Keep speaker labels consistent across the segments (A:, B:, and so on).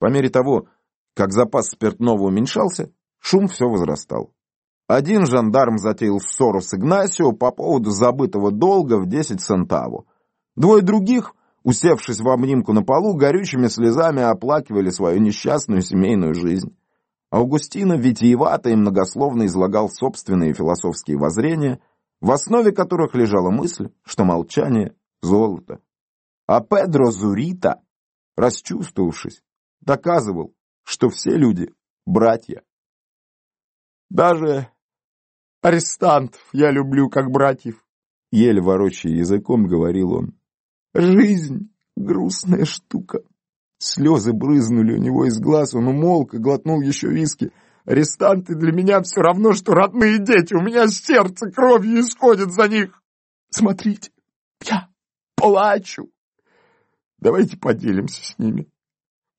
A: По мере того, как запас спиртного уменьшался, шум все возрастал. Один жандарм затеял ссору с Игнасио по поводу забытого долга в 10 центаву. Двое других, усевшись в обнимку на полу, горючими слезами оплакивали свою несчастную семейную жизнь. Аугустина витиевато и многословно излагал собственные философские воззрения, в основе которых лежала мысль, что молчание — золото. А Педро Зурита, расчувствовавшись, доказывал, что все люди — братья. Даже Арестантов я люблю как братьев. Еле ворочая языком, говорил он. Жизнь — грустная штука. Слезы брызнули у него из глаз, он умолк и глотнул еще виски. Арестанты для меня все равно, что родные дети. У меня сердце кровью исходит за них. Смотрите, я плачу. Давайте поделимся с ними.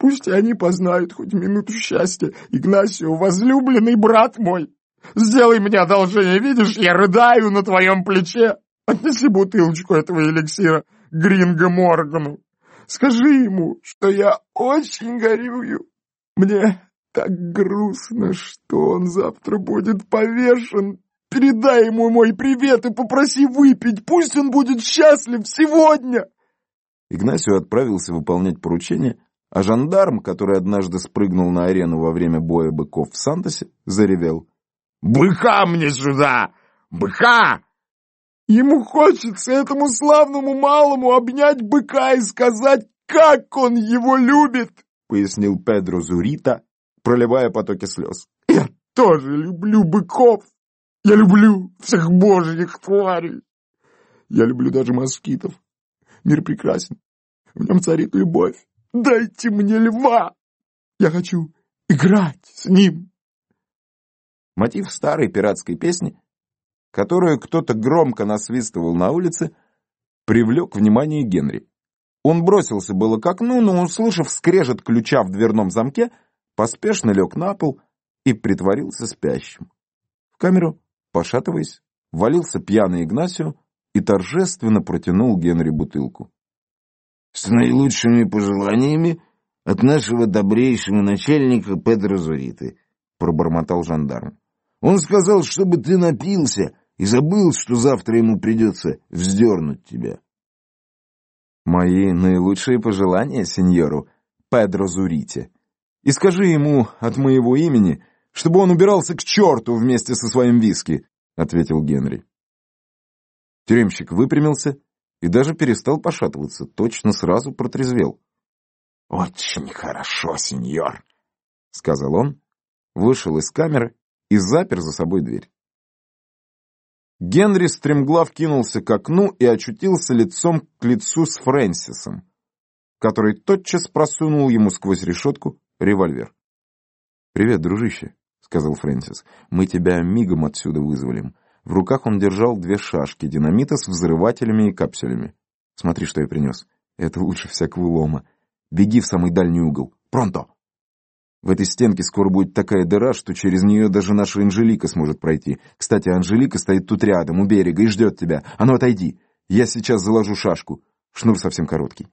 A: Пусть они познают хоть минуту счастья. Игнасио, возлюбленный брат мой, Сделай мне одолжение, видишь, я рыдаю на твоем плече. Отнеси бутылочку этого эликсира Гринго Моргану. Скажи ему, что я очень горюю. Мне так грустно, что он завтра будет повешен. Передай ему мой привет и попроси выпить. Пусть он будет счастлив сегодня. Игнасио отправился выполнять поручение, а жандарм, который однажды спрыгнул на арену во время боя быков в Сантосе, заревел. Быка мне сюда! Быка!» Ему хочется этому славному малому обнять быка и сказать, как он его любит, пояснил Педро Зурита, проливая потоки слез. Я тоже люблю быков. Я люблю всех божьих тварей. Я люблю даже москитов. Мир прекрасен. В нем царит любовь. Дайте мне льва. Я хочу играть с ним. Мотив старой пиратской песни, которую кто-то громко насвистывал на улице, привлек внимание Генри. Он бросился было к окну, но, услышав скрежет ключа в дверном замке, поспешно лег на пол и притворился спящим. В камеру, пошатываясь, валился пьяный Игнасио и торжественно протянул Генри бутылку. «С наилучшими пожеланиями от нашего добрейшего начальника Педро Зуриты», — пробормотал жандарм. Он сказал, чтобы ты напился и забыл, что завтра ему придется вздернуть тебя. Мои наилучшие пожелания сеньору Педро Зурите. И скажи ему от моего имени, чтобы он убирался к черту вместе со своим виски, — ответил Генри. Тюремщик выпрямился и даже перестал пошатываться, точно сразу протрезвел. — Очень хорошо, сеньор, — сказал он, вышел из камеры и запер за собой дверь. Генри стремглав кинулся к окну и очутился лицом к лицу с Фрэнсисом, который тотчас просунул ему сквозь решетку револьвер. «Привет, дружище», — сказал Фрэнсис. «Мы тебя мигом отсюда вызволим». В руках он держал две шашки динамита с взрывателями и капсулями. «Смотри, что я принес. Это лучше всякого лома. Беги в самый дальний угол. Пронто!» В этой стенке скоро будет такая дыра, что через нее даже наша Анжелика сможет пройти. Кстати, Анжелика стоит тут рядом, у берега, и ждет тебя. А ну, отойди. Я сейчас заложу шашку. Шнур совсем короткий.